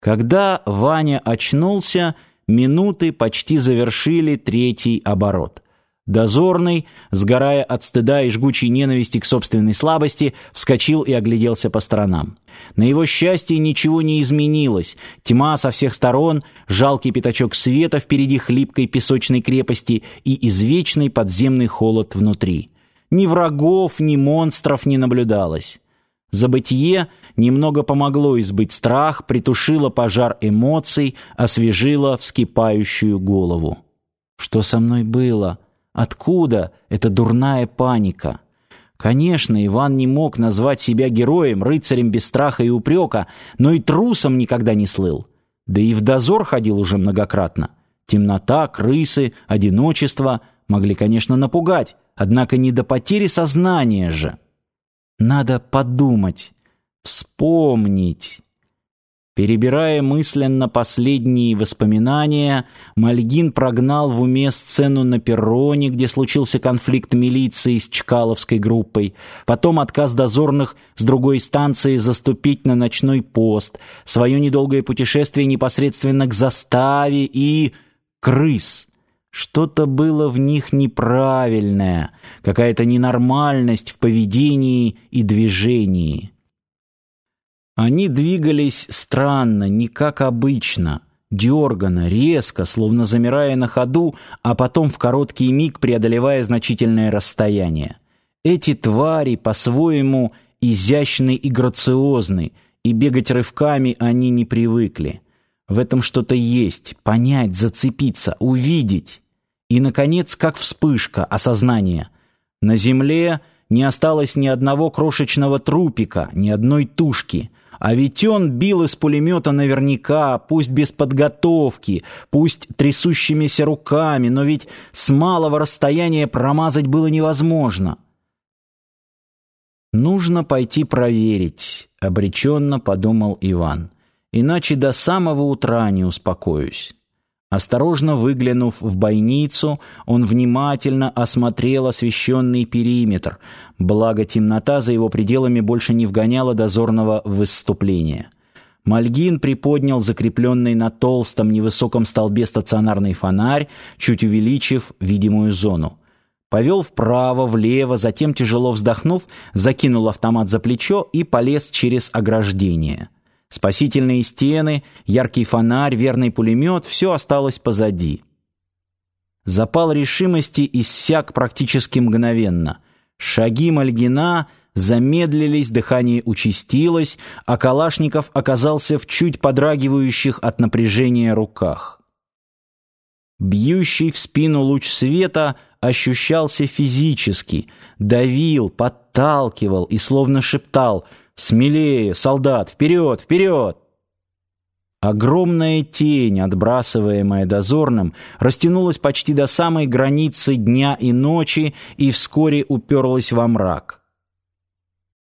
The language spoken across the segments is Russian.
Когда Ваня очнулся, минуты почти завершили третий оборот. Дозорный, сгорая от стыда и жгучей ненависти к собственной слабости, вскочил и огляделся по сторонам. На его счастье ничего не изменилось. Тьма со всех сторон, жалкий пятачок света впереди хлипкой песочной крепости и извечный подземный холод внутри. Ни врагов, ни монстров не наблюдалось. Забытье немного помогло избыть страх, притушило пожар эмоций, освежило вскипающую голову. Что со мной было? Откуда эта дурная паника? Конечно, Иван не мог назвать себя героем, рыцарем без страха и упрека, но и трусом никогда не слыл. Да и в дозор ходил уже многократно. Темнота, крысы, одиночество могли, конечно, напугать, однако не до потери сознания же. Надо подумать, вспомнить. Перебирая мысленно последние воспоминания, Мальгин прогнал в уме сцену на перроне, где случился конфликт милиции с Чкаловской группой, потом отказ дозорных с другой станции заступить на ночной пост, свое недолгое путешествие непосредственно к заставе и... крыс. Что-то было в них неправильное, какая-то ненормальность в поведении и движении. Они двигались странно, не как обычно, дерганно, резко, словно замирая на ходу, а потом в короткий миг преодолевая значительное расстояние. Эти твари по-своему изящны и грациозны, и бегать рывками они не привыкли. В этом что-то есть, понять, зацепиться, увидеть. И, наконец, как вспышка осознания. На земле не осталось ни одного крошечного трупика, ни одной тушки — а ведь он бил из пулемета наверняка, пусть без подготовки, пусть трясущимися руками, но ведь с малого расстояния промазать было невозможно. «Нужно пойти проверить», — обреченно подумал Иван. «Иначе до самого утра не успокоюсь». Осторожно выглянув в бойницу, он внимательно осмотрел освещенный периметр, благо темнота за его пределами больше не вгоняла дозорного в выступление. Мальгин приподнял закрепленный на толстом невысоком столбе стационарный фонарь, чуть увеличив видимую зону. Повел вправо, влево, затем, тяжело вздохнув, закинул автомат за плечо и полез через ограждение. Спасительные стены, яркий фонарь, верный пулемет — все осталось позади. Запал решимости иссяк практически мгновенно. Шаги Мальгина замедлились, дыхание участилось, а Калашников оказался в чуть подрагивающих от напряжения руках. Бьющий в спину луч света ощущался физически, давил, подталкивал и словно шептал — «Смелее, солдат! Вперед! Вперед!» Огромная тень, отбрасываемая дозорным, растянулась почти до самой границы дня и ночи и вскоре уперлась во мрак.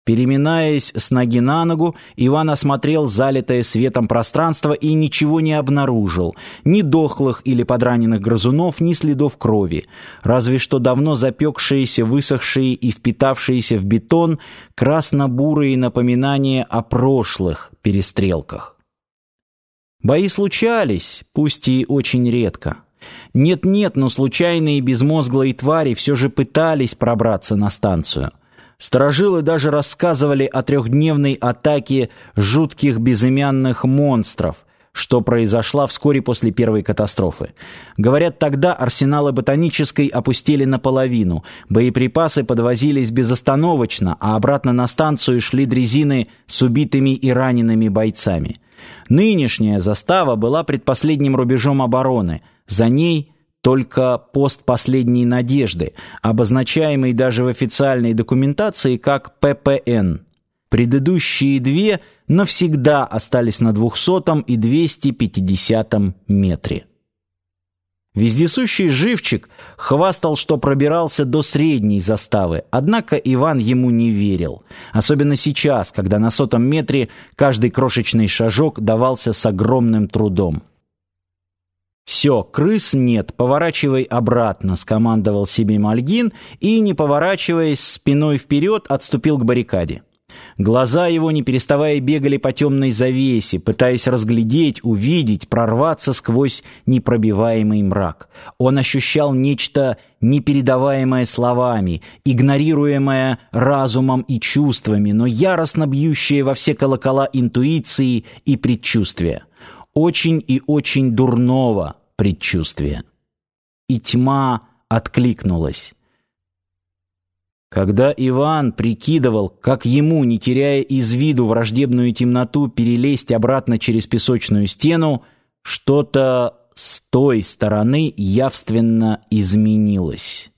Переминаясь с ноги на ногу, Иван осмотрел залитое светом пространство и ничего не обнаружил. Ни дохлых или подраненных грызунов, ни следов крови. Разве что давно запекшиеся, высохшие и впитавшиеся в бетон красно-бурые напоминания о прошлых перестрелках. Бои случались, пусть и очень редко. Нет-нет, но случайные безмозглые твари все же пытались пробраться на станцию. Сторожилы даже рассказывали о трехдневной атаке жутких безымянных монстров, что произошла вскоре после первой катастрофы. Говорят, тогда арсеналы ботанической опустили наполовину, боеприпасы подвозились безостановочно, а обратно на станцию шли дрезины с убитыми и ранеными бойцами. Нынешняя застава была предпоследним рубежом обороны, за ней только пост последней надежды, обозначаемый даже в официальной документации как ППН. Предыдущие две навсегда остались на 200 и 250 метре. Вездесущий живчик хвастал, что пробирался до средней заставы, однако Иван ему не верил. Особенно сейчас, когда на сотом метре каждый крошечный шажок давался с огромным трудом. «Все, крыс нет, поворачивай обратно», — скомандовал себе Мальгин и, не поворачиваясь спиной вперед, отступил к баррикаде. Глаза его, не переставая, бегали по темной завесе, пытаясь разглядеть, увидеть, прорваться сквозь непробиваемый мрак. Он ощущал нечто непередаваемое словами, игнорируемое разумом и чувствами, но яростно бьющее во все колокола интуиции и предчувствия. Очень и очень дурного предчувствия. И тьма откликнулась. Когда Иван прикидывал, как ему, не теряя из виду враждебную темноту, перелезть обратно через песочную стену, что-то с той стороны явственно изменилось.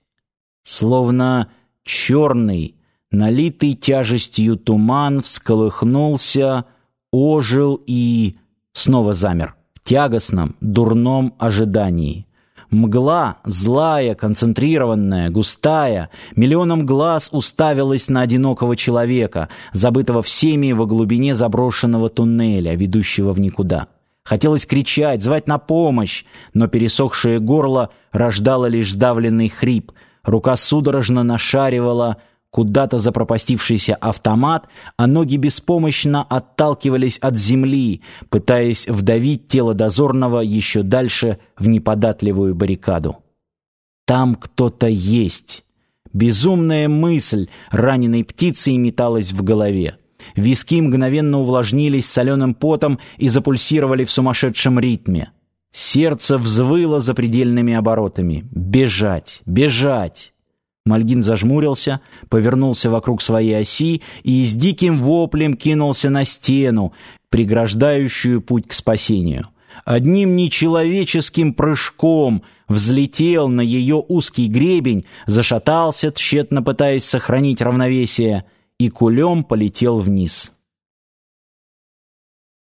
Словно черный, налитый тяжестью туман всколыхнулся, ожил и снова замер тягостном, дурном ожидании. Мгла, злая, концентрированная, густая, миллионом глаз уставилась на одинокого человека, забытого всеми во глубине заброшенного туннеля, ведущего в никуда. Хотелось кричать, звать на помощь, но пересохшее горло рождало лишь сдавленный хрип, рука судорожно нашаривала куда-то запропастившийся автомат, а ноги беспомощно отталкивались от земли, пытаясь вдавить тело дозорного еще дальше в неподатливую баррикаду. Там кто-то есть. Безумная мысль раненой птицей металась в голове. Виски мгновенно увлажнились соленым потом и запульсировали в сумасшедшем ритме. Сердце взвыло запредельными оборотами. Бежать, бежать. Мальгин зажмурился, повернулся вокруг своей оси и с диким воплем кинулся на стену, преграждающую путь к спасению. Одним нечеловеческим прыжком взлетел на ее узкий гребень, зашатался, тщетно пытаясь сохранить равновесие, и кулем полетел вниз.